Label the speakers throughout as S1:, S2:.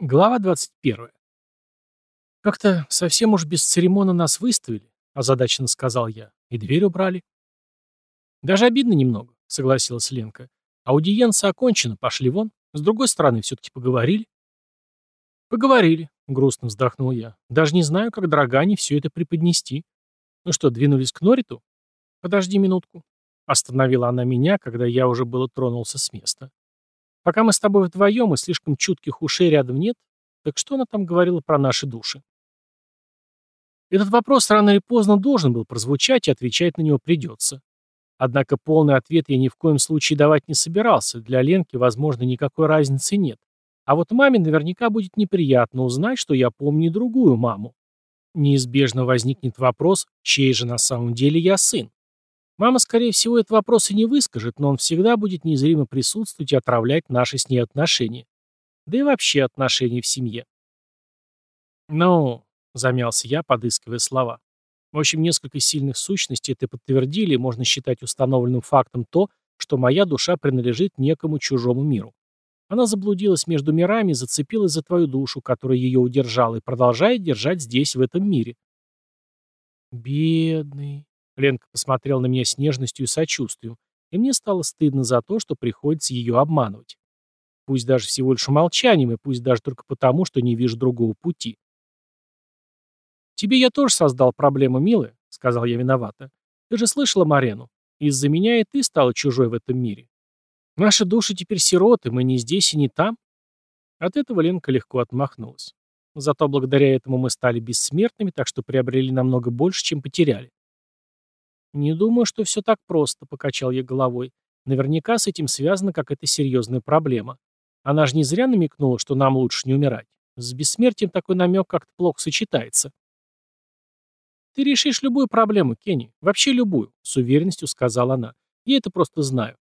S1: Глава 21. «Как-то совсем уж без церемона нас выставили», — озадаченно сказал я, — «и дверь убрали». «Даже обидно немного», — согласилась Ленка. «Аудиенция окончена, пошли вон. С другой стороны, все-таки поговорили». «Поговорили», — грустно вздохнул я. «Даже не знаю, как Драгане все это преподнести. Ну что, двинулись к Нориту?» «Подожди минутку», — остановила она меня, когда я уже было тронулся с места. Пока мы с тобой вдвоем, и слишком чутких ушей рядом нет, так что она там говорила про наши души? Этот вопрос рано или поздно должен был прозвучать, и отвечать на него придется. Однако полный ответ я ни в коем случае давать не собирался, для Ленки, возможно, никакой разницы нет. А вот маме наверняка будет неприятно узнать, что я помню другую маму. Неизбежно возникнет вопрос, чей же на самом деле я сын. Мама, скорее всего, этот вопрос и не выскажет, но он всегда будет незримо присутствовать и отравлять наши с ней отношения. Да и вообще отношения в семье. «Ну», — замялся я, подыскивая слова. В общем, несколько сильных сущностей это подтвердили, и можно считать установленным фактом то, что моя душа принадлежит некому чужому миру. Она заблудилась между мирами и зацепилась за твою душу, которая ее удержала, и продолжает держать здесь, в этом мире. «Бедный», Ленка посмотрела на меня с нежностью и сочувствием, и мне стало стыдно за то, что приходится ее обманывать. Пусть даже всего лишь молчанием, и пусть даже только потому, что не вижу другого пути. «Тебе я тоже создал проблему, милая», — сказал я виновато. «Ты же слышала Марену? Из-за меня и ты стала чужой в этом мире. Наши души теперь сироты, мы не здесь и не там». От этого Ленка легко отмахнулась. Зато благодаря этому мы стали бессмертными, так что приобрели намного больше, чем потеряли. «Не думаю, что все так просто», — покачал я головой. «Наверняка с этим связана какая-то серьезная проблема. Она же не зря намекнула, что нам лучше не умирать. С бессмертием такой намек как-то плохо сочетается». «Ты решишь любую проблему, Кенни. Вообще любую», — с уверенностью сказала она. «Я это просто знаю».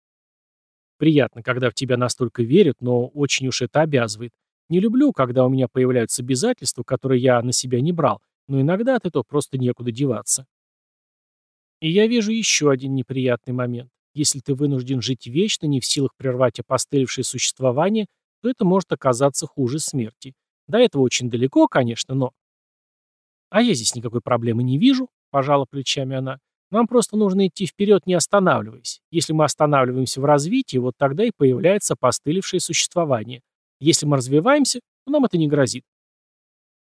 S1: Приятно, когда в тебя настолько верят, но очень уж это обязывает. Не люблю, когда у меня появляются обязательства, которые я на себя не брал, но иногда от этого просто некуда деваться. И я вижу еще один неприятный момент. Если ты вынужден жить вечно, не в силах прервать опостылевшее существование, то это может оказаться хуже смерти. До этого очень далеко, конечно, но... А я здесь никакой проблемы не вижу, пожала плечами она. Нам просто нужно идти вперед, не останавливаясь. Если мы останавливаемся в развитии, вот тогда и появляется опостылевшее существование. Если мы развиваемся, то нам это не грозит.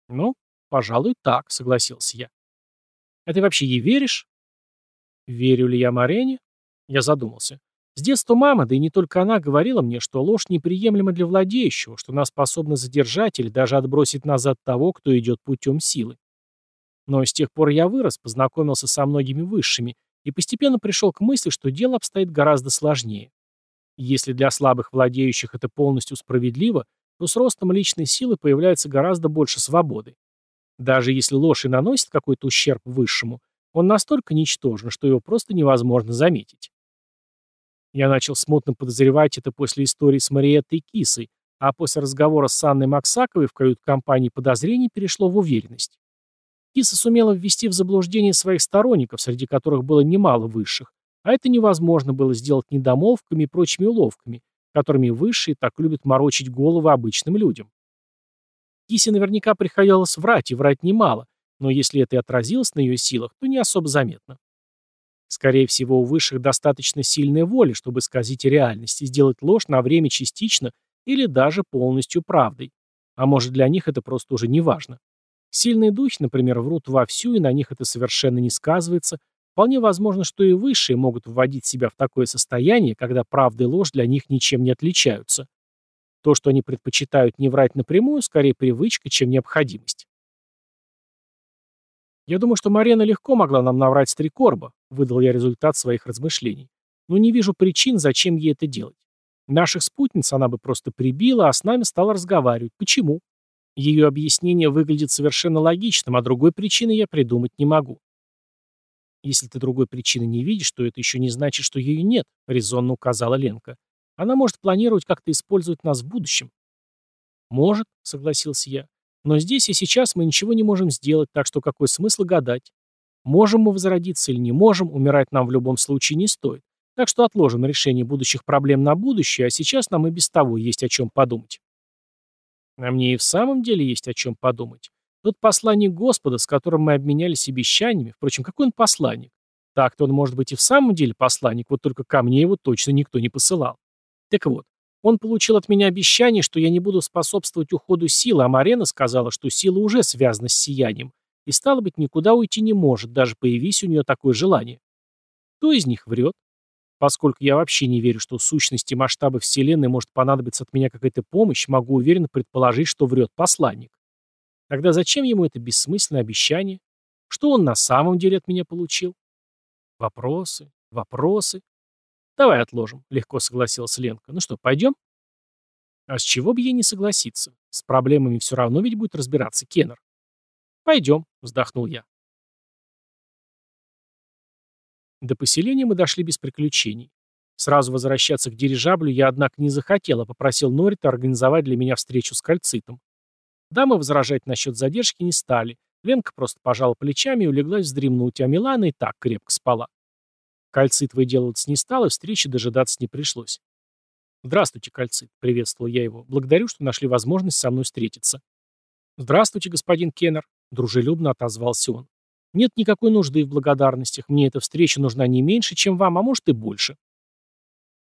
S1: Ну, пожалуй, так, согласился я. А ты вообще ей веришь? Верю ли я Марене? Я задумался. С детства мама, да и не только она, говорила мне, что ложь неприемлема для владеющего, что она способна задержать или даже отбросить назад того, кто идет путем силы. Но с тех пор я вырос, познакомился со многими высшими и постепенно пришел к мысли, что дело обстоит гораздо сложнее. Если для слабых владеющих это полностью справедливо, то с ростом личной силы появляется гораздо больше свободы. Даже если ложь и наносит какой-то ущерб высшему, он настолько ничтожен, что его просто невозможно заметить. Я начал смутно подозревать это после истории с Мариеттой и Кисой, а после разговора с Анной Максаковой в кают-компании подозрений перешло в уверенность. Киса сумела ввести в заблуждение своих сторонников, среди которых было немало высших, а это невозможно было сделать недомолвками и прочими уловками, которыми высшие так любят морочить головы обычным людям. Кисе наверняка приходилось врать, и врать немало, но если это и отразилось на ее силах, то не особо заметно. Скорее всего, у высших достаточно сильная воля, чтобы сказать реальность и сделать ложь на время частично или даже полностью правдой. А может, для них это просто уже не важно. Сильные духи, например, врут вовсю, и на них это совершенно не сказывается. Вполне возможно, что и высшие могут вводить себя в такое состояние, когда правда и ложь для них ничем не отличаются. То, что они предпочитают не врать напрямую, скорее привычка, чем необходимость. «Я думаю, что Марена легко могла нам наврать с три корба», — выдал я результат своих размышлений. «Но не вижу причин, зачем ей это делать. Наших спутниц она бы просто прибила, а с нами стала разговаривать. Почему? Ее объяснение выглядит совершенно логичным, а другой причины я придумать не могу». «Если ты другой причины не видишь, то это еще не значит, что ее нет», — резонно указала Ленка. «Она может планировать как-то использовать нас в будущем». «Может», — согласился я. Но здесь и сейчас мы ничего не можем сделать, так что какой смысл гадать? Можем мы возродиться или не можем, умирать нам в любом случае не стоит. Так что отложим решение будущих проблем на будущее, а сейчас нам и без того есть о чем подумать. А мне и в самом деле есть о чем подумать. Тот посланник Господа, с которым мы обменялись обещаниями, впрочем, какой он посланник? Так-то он может быть и в самом деле посланник, вот только ко мне его точно никто не посылал. Так вот, он получил от меня обещание, что я не буду способствовать уходу силы, а Марена сказала, что сила уже связана с сиянием, и, стало быть, никуда уйти не может, даже появись у нее такое желание. Кто из них врет? Поскольку я вообще не верю, что сущности масштаба Вселенной может понадобиться от меня какая-то помощь, могу уверенно предположить, что врет посланник. Тогда зачем ему это бессмысленное обещание? Что он на самом деле от меня получил? Вопросы, вопросы. Давай отложим, легко согласилась Ленка. Ну что, пойдем? А с чего бы ей не согласиться? С проблемами все равно ведь будет разбираться Кеннер. Пойдем, вздохнул я. До поселения мы дошли без приключений. Сразу возвращаться к дирижаблю я, однако, не захотел, а попросил Норита организовать для меня встречу с кальцитом. Дамы возражать насчет задержки не стали. Ленка просто пожала плечами и улеглась вздремнуть, а Милана и так крепко спала. Кальцит выделываться не стал, и встречи дожидаться не пришлось. «Здравствуйте, Кальцит», — приветствовал я его. «Благодарю, что нашли возможность со мной встретиться». «Здравствуйте, господин Кеннер», — дружелюбно отозвался он. Нет никакой нужды в благодарностях. Мне эта встреча нужна не меньше, чем вам, а может и больше.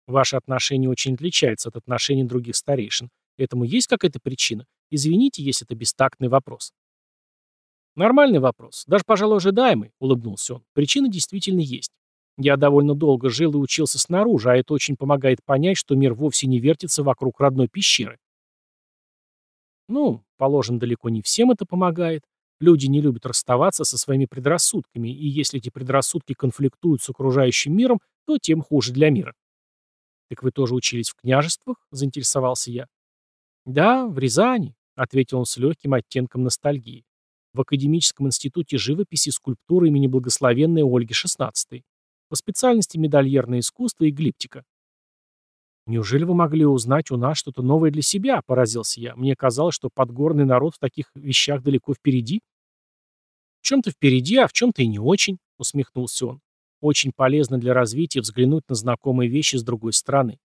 S1: Ваши отношения очень отличаются от отношений других старейшин. Этому есть какая-то причина? Извините, если это бестактный вопрос. Нормальный вопрос. Даже, пожалуй, ожидаемый, улыбнулся он. Причина действительно есть. Я довольно долго жил и учился снаружи, а это очень помогает понять, что мир вовсе не вертится вокруг родной пещеры. Ну, положим, далеко не всем это помогает. Люди не любят расставаться со своими предрассудками, и если эти предрассудки конфликтуют с окружающим миром, то тем хуже для мира. «Так вы тоже учились в княжествах?» – заинтересовался я. «Да, в Рязани», — ответил он с легким оттенком ностальгии. «В Академическом институте живописи и скульптуры имени благословенной Ольги XVI. По специальности медальерное искусство и глиптика». «Неужели вы могли узнать у нас что-то новое для себя?» – поразился я. «Мне казалось, что подгорный народ в таких вещах далеко впереди». «В чем-то впереди, а в чем-то и не очень», – усмехнулся он. «Очень полезно для развития взглянуть на знакомые вещи с другой стороны.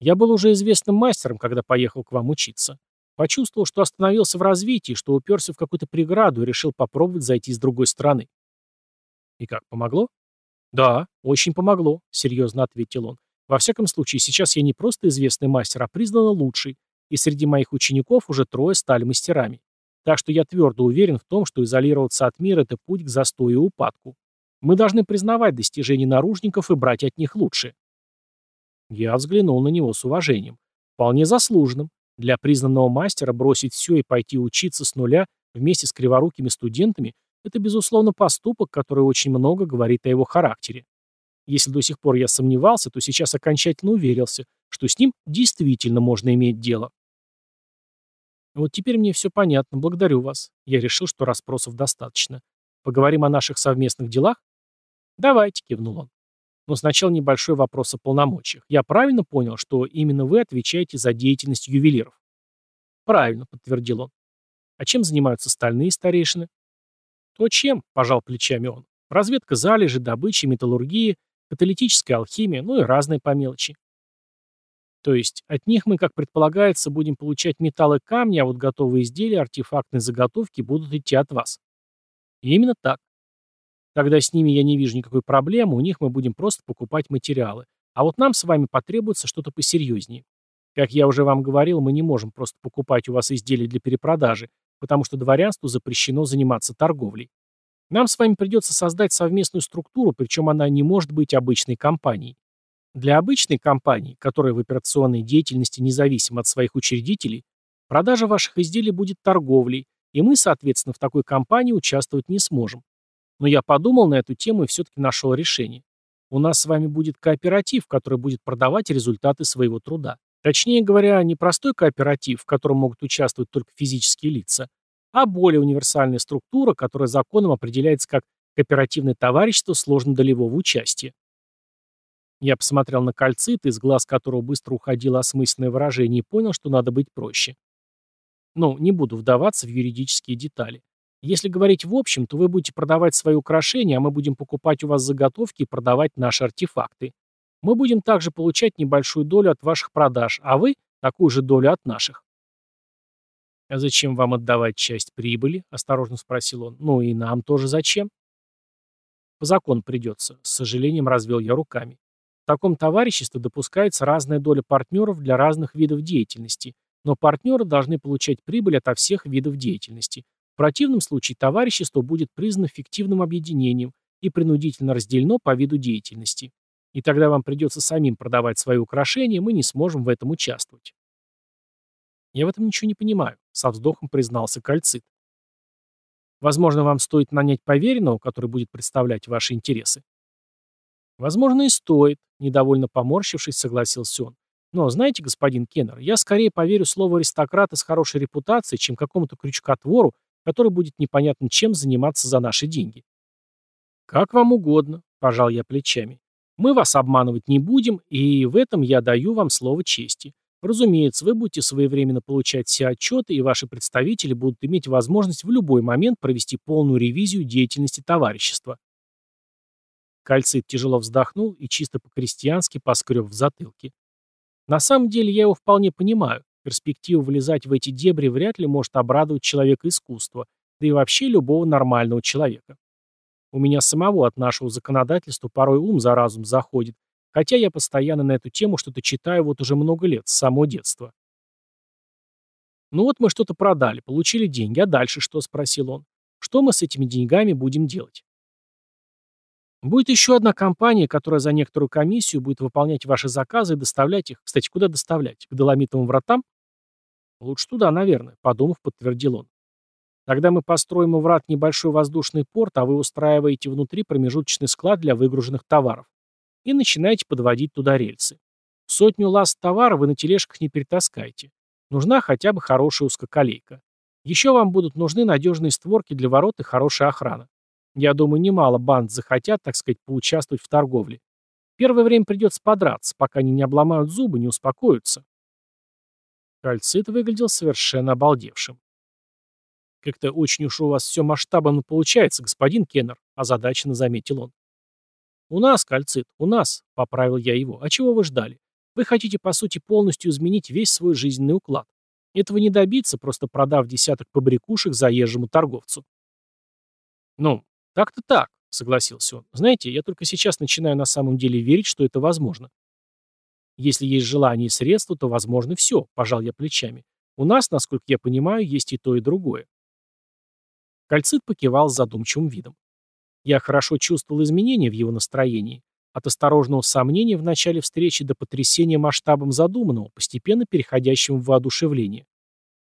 S1: Я был уже известным мастером, когда поехал к вам учиться. Почувствовал, что остановился в развитии, что уперся в какую-то преграду и решил попробовать зайти с другой стороны». «И как, помогло?» «Да, очень помогло», — серьезно ответил он. Во всяком случае, сейчас я не просто известный мастер, а признанно лучший, и среди моих учеников уже трое стали мастерами. Так что я твердо уверен в том, что изолироваться от мира – это путь к застою и упадку. Мы должны признавать достижения наружников и брать от них лучшее. Я взглянул на него с уважением. Вполне заслуженным. Для признанного мастера бросить все и пойти учиться с нуля вместе с криворукими студентами – это, безусловно, поступок, который очень много говорит о его характере. Если до сих пор я сомневался, то сейчас окончательно уверился, что с ним действительно можно иметь дело. Вот теперь мне все понятно, благодарю вас. Я решил, что расспросов достаточно. Поговорим о наших совместных делах? Давайте, кивнул он. Но сначала небольшой вопрос о полномочиях. Я правильно понял, что именно вы отвечаете за деятельность ювелиров? Правильно, подтвердил он. А чем занимаются остальные старейшины? То чем, пожал плечами он. Разведка залежи, добыча, металлургия, каталитическая алхимия, ну и разные по мелочи. То есть от них мы, как предполагается, будем получать металлы камни, а вот готовые изделия, артефактные заготовки будут идти от вас. И именно так. Тогда с ними я не вижу никакой проблемы, у них мы будем просто покупать материалы. А вот нам с вами потребуется что-то посерьезнее. Как я уже вам говорил, мы не можем просто покупать у вас изделия для перепродажи, потому что дворянству запрещено заниматься торговлей. Нам с вами придется создать совместную структуру, причем она не может быть обычной компанией. Для обычной компании, которая в операционной деятельности независима от своих учредителей, продажа ваших изделий будет торговлей, и мы, соответственно, в такой компании участвовать не сможем. Но я подумал на эту тему и все-таки нашел решение. У нас с вами будет кооператив, который будет продавать результаты своего труда. Точнее говоря, не простой кооператив, в котором могут участвовать только физические лица, а более универсальная структура, которая законом определяется как кооперативное товарищество сложно-долевого участия. Я посмотрел на кальцит, из глаз которого быстро уходило осмысленное выражение, и понял, что надо быть проще. Ну, не буду вдаваться в юридические детали. Если говорить в общем, то вы будете продавать свои украшения, а мы будем покупать у вас заготовки и продавать наши артефакты. Мы будем также получать небольшую долю от ваших продаж, а вы – такую же долю от наших. «А зачем вам отдавать часть прибыли?» — осторожно спросил он. «Ну и нам тоже зачем?» «По закону придется», — с сожалением развел я руками. В таком товариществе допускается разная доля партнеров для разных видов деятельности, но партнеры должны получать прибыль ото всех видов деятельности. В противном случае товарищество будет признано фиктивным объединением и принудительно разделено по виду деятельности. И тогда вам придется самим продавать свои украшения, мы не сможем в этом участвовать. Я в этом ничего не понимаю, со вздохом признался Кальцит. Возможно, вам стоит нанять поверенного, который будет представлять ваши интересы. Возможно, и стоит, недовольно поморщившись, согласился он. Но, знаете, господин Кеннер, я скорее поверю слову аристократа с хорошей репутацией, чем какому-то крючкотвору, который будет непонятно чем заниматься за наши деньги. Как вам угодно, пожал я плечами. Мы вас обманывать не будем, и в этом я даю вам слово чести. Разумеется, вы будете своевременно получать все отчеты, и ваши представители будут иметь возможность в любой момент провести полную ревизию деятельности товарищества. Кальцит тяжело вздохнул и чисто по-крестьянски поскреб в затылке. На самом деле я его вполне понимаю. Перспектива влезать в эти дебри вряд ли может обрадовать человека искусства, да и вообще любого нормального человека. У меня самого от нашего законодательства порой ум за разум заходит, хотя я постоянно на эту тему что-то читаю вот уже много лет, с самого детства. «Ну вот мы что-то продали, получили деньги, а дальше что?» – спросил он. «Что мы с этими деньгами будем делать?» Будет еще одна компания, которая за некоторую комиссию будет выполнять ваши заказы и доставлять их. Кстати, куда доставлять? К доломитовым вратам? Лучше туда, наверное, подумав, подтвердил он. Тогда мы построим у врат небольшой воздушный порт, а вы устраиваете внутри промежуточный склад для выгруженных товаров. И начинаете подводить туда рельсы. Сотню ласт товара вы на тележках не перетаскаете. Нужна хотя бы хорошая узкоколейка. Еще вам будут нужны надежные створки для ворот и хорошая охрана. Я думаю, немало банд захотят, так сказать, поучаствовать в торговле. Первое время придется подраться, пока они не обломают зубы, не успокоятся. Кальцит выглядел совершенно обалдевшим. «Как-то очень уж у вас все масштабно получается, господин Кеннер», — озадаченно заметил он. «У нас, кальцит, у нас», — поправил я его. «А чего вы ждали? Вы хотите, по сути, полностью изменить весь свой жизненный уклад. Этого не добиться, просто продав десяток побрякушек заезжему торговцу». «Ну, «Так-то так», — согласился он. «Знаете, я только сейчас начинаю на самом деле верить, что это возможно». «Если есть желание и средства, то возможно все», — пожал я плечами. «У нас, насколько я понимаю, есть и то, и другое». Кальцит покивал с задумчивым видом. Я хорошо чувствовал изменения в его настроении. От осторожного сомнения в начале встречи до потрясения масштабом задуманного, постепенно переходящим в воодушевление.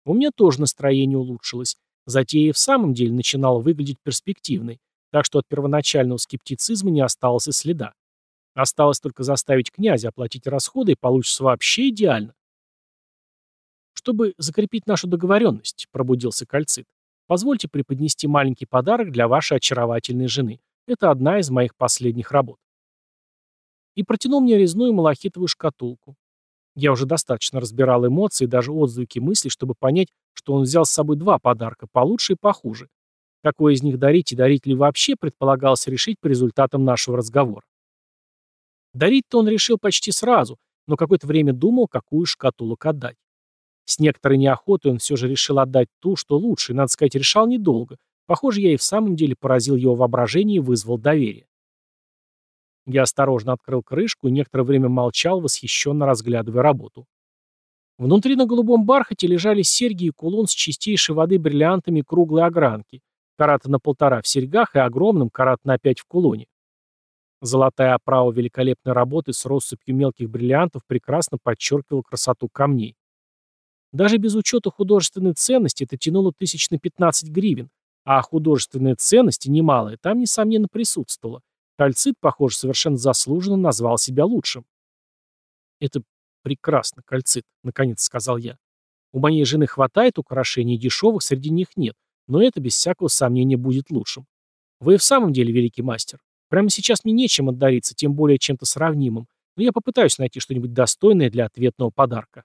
S1: У меня тоже настроение улучшилось. Затея в самом деле начинала выглядеть перспективной, так что от первоначального скептицизма не осталось и следа. Осталось только заставить князя оплатить расходы, и получится вообще идеально. Чтобы закрепить нашу договоренность, пробудился Кальцит, позвольте преподнести маленький подарок для вашей очаровательной жены. Это одна из моих последних работ. И протянул мне резную малахитовую шкатулку. Я уже достаточно разбирал эмоции даже отзвуки мыслей, чтобы понять, что он взял с собой два подарка, получше и похуже. Какой из них дарить и дарить ли вообще, предполагалось решить по результатам нашего разговора. Дарить-то он решил почти сразу, но какое-то время думал, какую шкатулок отдать. С некоторой неохотой он все же решил отдать ту, что лучше, и, надо сказать, решал недолго. Похоже, я и в самом деле поразил его воображение и вызвал доверие. Я осторожно открыл крышку и некоторое время молчал, восхищенно разглядывая работу. Внутри на голубом бархате лежали серьги и кулон с чистейшей воды бриллиантами круглой огранки, карата на полтора в серьгах и огромным карат на пять в кулоне. Золотая оправа великолепной работы с россыпью мелких бриллиантов прекрасно подчеркивала красоту камней. Даже без учета художественной ценности это тянуло тысяч на 15 гривен, а художественная ценность, немалая, там, несомненно, присутствовала. Кальцит, похоже, совершенно заслуженно назвал себя лучшим. «Это прекрасно, Кальцит», — наконец сказал я. «У моей жены хватает украшений, дешевых среди них нет. Но это, без всякого сомнения, будет лучшим. Вы в самом деле великий мастер. Прямо сейчас мне нечем отдариться, тем более чем-то сравнимым, но я попытаюсь найти что-нибудь достойное для ответного подарка.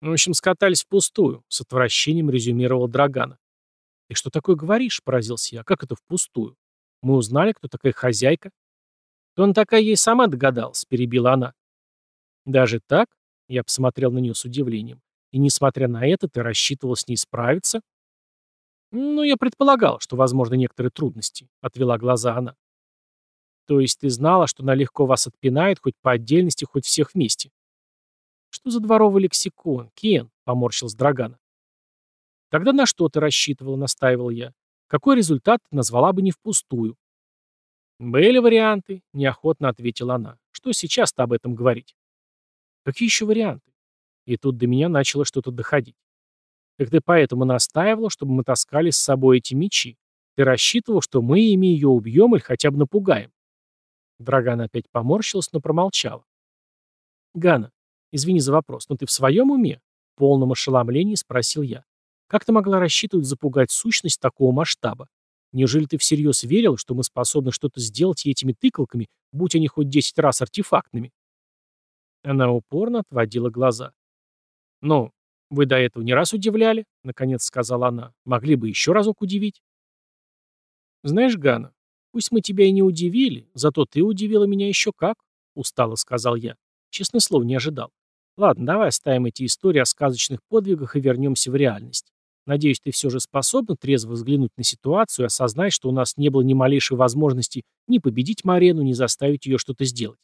S1: В общем, скатались впустую, с отвращением резюмировал Драгана. «Ты что такое говоришь?» – поразился я. «Как это впустую? Мы узнали, кто такая хозяйка?» «То он такая ей сама догадалась», – перебила она. Даже так? Я посмотрел на нее с удивлением. И несмотря на это, ты рассчитывал с ней справиться? Ну, я предполагал, что возможны некоторые трудности, отвела глаза она. То есть ты знала, что она легко вас отпинает хоть по отдельности, хоть всех вместе? Что за дворовый лексикон, Кен? Поморщился Драгана. Тогда на что ты рассчитывала, настаивал я. Какой результат назвала бы не впустую? Были варианты, неохотно ответила она. Что сейчас-то об этом говорить? Какие еще варианты? И тут до меня начало что-то доходить. Так ты поэтому настаивала, чтобы мы таскали с собой эти мечи. Ты рассчитывал, что мы ими ее убьем или хотя бы напугаем. Драгана опять поморщилась, но промолчала. «Гана, извини за вопрос, но ты в своем уме?» В полном ошеломлении спросил я. «Как ты могла рассчитывать запугать сущность такого масштаба? Неужели ты всерьез верил, что мы способны что-то сделать этими тыкалками, будь они хоть десять раз артефактными?» Она упорно отводила глаза. «Ну, вы до этого не раз удивляли?» — наконец сказала она. «Могли бы еще разок удивить?» «Знаешь, Гана, Пусть мы тебя и не удивили, зато ты удивила меня еще как, устало сказал я. Честное слово, не ожидал. Ладно, давай оставим эти истории о сказочных подвигах и вернемся в реальность. Надеюсь, ты все же способна трезво взглянуть на ситуацию и осознать, что у нас не было ни малейшей возможности ни победить Марену, ни заставить ее что-то сделать.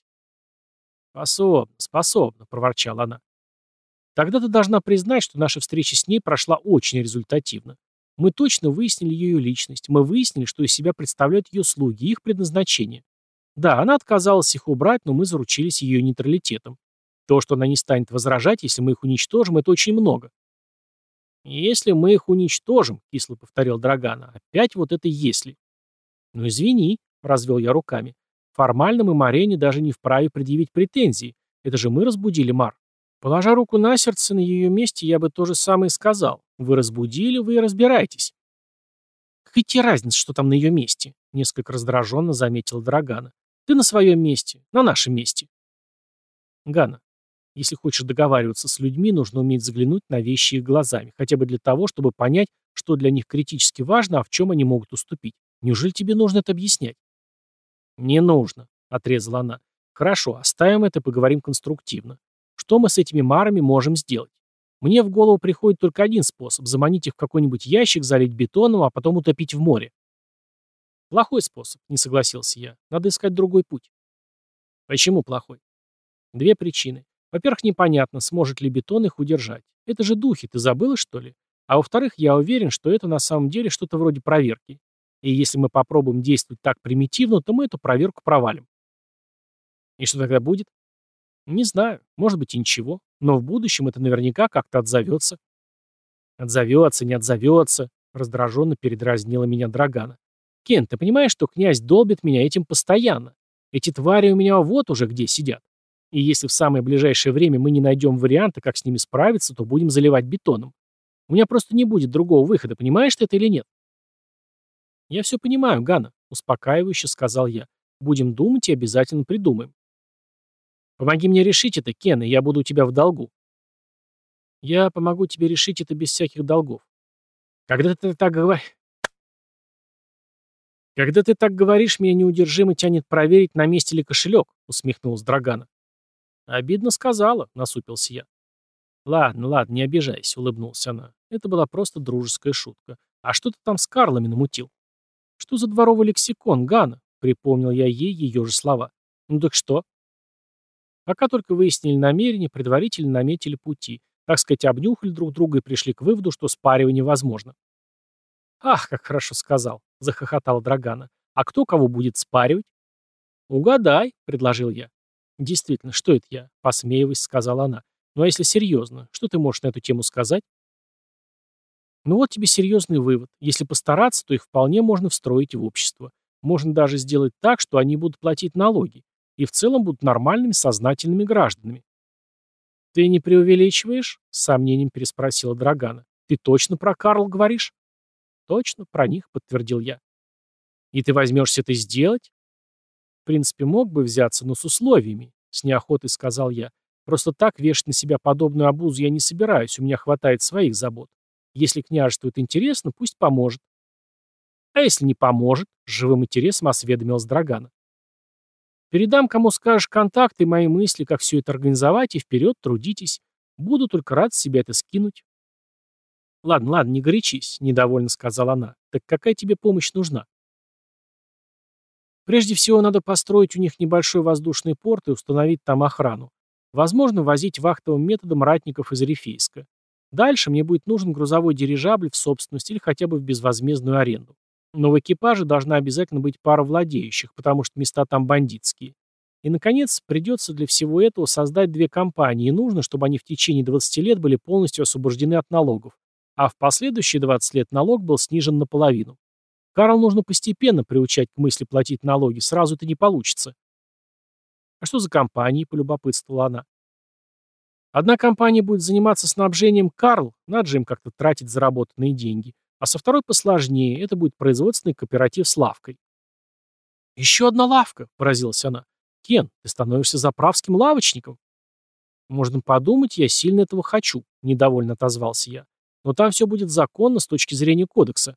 S1: «Способна, способна», — проворчала она. «Тогда ты должна признать, что наша встреча с ней прошла очень результативно. Мы точно выяснили ее личность. Мы выяснили, что из себя представляют ее слуги, их предназначение. Да, она отказалась их убрать, но мы заручились ее нейтралитетом. То, что она не станет возражать, если мы их уничтожим, это очень много. «Если мы их уничтожим», — кисло повторил Драгана, — «опять вот это «если». «Ну извини», — развел я руками. «Формально мы Марене даже не вправе предъявить претензии. Это же мы разбудили Мар. Положа руку на сердце, на ее месте я бы то же самое сказал. Вы разбудили, вы и разбирайтесь. Какая тебе разница, что там на ее месте? Несколько раздраженно заметил Драгана. Ты на своем месте, на нашем месте. Гана, если хочешь договариваться с людьми, нужно уметь заглянуть на вещи их глазами, хотя бы для того, чтобы понять, что для них критически важно, а в чем они могут уступить. Неужели тебе нужно это объяснять? Не нужно, отрезала она. Хорошо, оставим это и поговорим конструктивно. Что мы с этими марами можем сделать? Мне в голову приходит только один способ – заманить их в какой-нибудь ящик, залить бетоном, а потом утопить в море. Плохой способ, не согласился я. Надо искать другой путь. Почему плохой? Две причины. Во-первых, непонятно, сможет ли бетон их удержать. Это же духи, ты забыла, что ли? А во-вторых, я уверен, что это на самом деле что-то вроде проверки. И если мы попробуем действовать так примитивно, то мы эту проверку провалим. И что тогда будет? Не знаю, может быть и ничего, но в будущем это наверняка как-то отзовется. Отзовется, не отзовется, раздраженно передразнила меня Драгана. Кен, ты понимаешь, что князь долбит меня этим постоянно? Эти твари у меня вот уже где сидят. И если в самое ближайшее время мы не найдем варианта, как с ними справиться, то будем заливать бетоном. У меня просто не будет другого выхода, понимаешь ты это или нет? Я все понимаю, Гана, успокаивающе сказал я. Будем думать и обязательно придумаем. Помоги мне решить это, Кен, и я буду у тебя в долгу. Я помогу тебе решить это без всяких долгов. Когда ты так говоришь... Когда ты так говоришь, меня неудержимо тянет проверить, на месте ли кошелек, усмехнулся Драгана. Обидно сказала, насупился я. Ладно, ладно, не обижайся, улыбнулась она. Это была просто дружеская шутка. А что ты там с Карлами намутил? Что за дворовый лексикон, Гана? Припомнил я ей ее же слова. Ну так что? Пока только выяснили намерения, предварительно наметили пути. Так сказать, обнюхали друг друга и пришли к выводу, что спаривание возможно. «Ах, как хорошо сказал», — захохотал Драгана. «А кто кого будет спаривать?» «Угадай», — предложил я. «Действительно, что это я?» — посмеиваясь, сказала она. «Ну а если серьезно, что ты можешь на эту тему сказать?» «Ну вот тебе серьезный вывод. Если постараться, то их вполне можно встроить в общество. Можно даже сделать так, что они будут платить налоги и в целом будут нормальными, сознательными гражданами. «Ты не преувеличиваешь?» — с сомнением переспросила Драгана. «Ты точно про Карл говоришь?» «Точно, про них», — подтвердил я. «И ты возьмешься это сделать?» «В принципе, мог бы взяться, но с условиями», — с неохотой сказал я. «Просто так вешать на себя подобную обузу я не собираюсь, у меня хватает своих забот. Если княжеству это интересно, пусть поможет». «А если не поможет?» — с живым интересом осведомилась Драгана. Передам, кому скажешь, контакты, мои мысли, как все это организовать, и вперед, трудитесь. Буду только рад с себя это скинуть. Ладно, ладно, не горячись, недовольно сказала она. Так какая тебе помощь нужна? Прежде всего, надо построить у них небольшой воздушный порт и установить там охрану. Возможно, возить вахтовым методом ратников из Рифейска. Дальше мне будет нужен грузовой дирижабль в собственность или хотя бы в безвозмездную аренду. Но в экипаже должна обязательно быть пара владеющих, потому что места там бандитские. И, наконец, придется для всего этого создать две компании, и нужно, чтобы они в течение 20 лет были полностью освобождены от налогов, а в последующие 20 лет налог был снижен наполовину. Карл нужно постепенно приучать к мысли платить налоги, сразу это не получится. «А что за компании?» – полюбопытствовала она. Одна компания будет заниматься снабжением Карл, надо же им как-то тратить заработанные деньги. А со второй посложнее, это будет производственный кооператив с лавкой. «Еще одна лавка», — поразилась она. «Кен, ты становишься заправским лавочником». «Можно подумать, я сильно этого хочу», — недовольно отозвался я. «Но там все будет законно с точки зрения кодекса».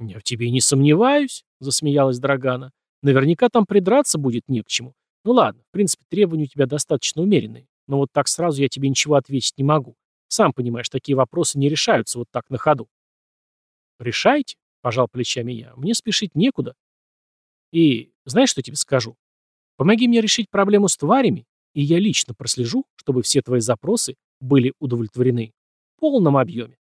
S1: «Я в тебе не сомневаюсь», — засмеялась Драгана. «Наверняка там придраться будет не к чему. Ну ладно, в принципе, требования у тебя достаточно умеренные. Но вот так сразу я тебе ничего ответить не могу. Сам понимаешь, такие вопросы не решаются вот так на ходу». «Решайте», — пожал плечами я, — «мне спешить некуда». «И знаешь, что тебе скажу? Помоги мне решить проблему с тварями, и я лично прослежу, чтобы все твои запросы были удовлетворены в полном объеме».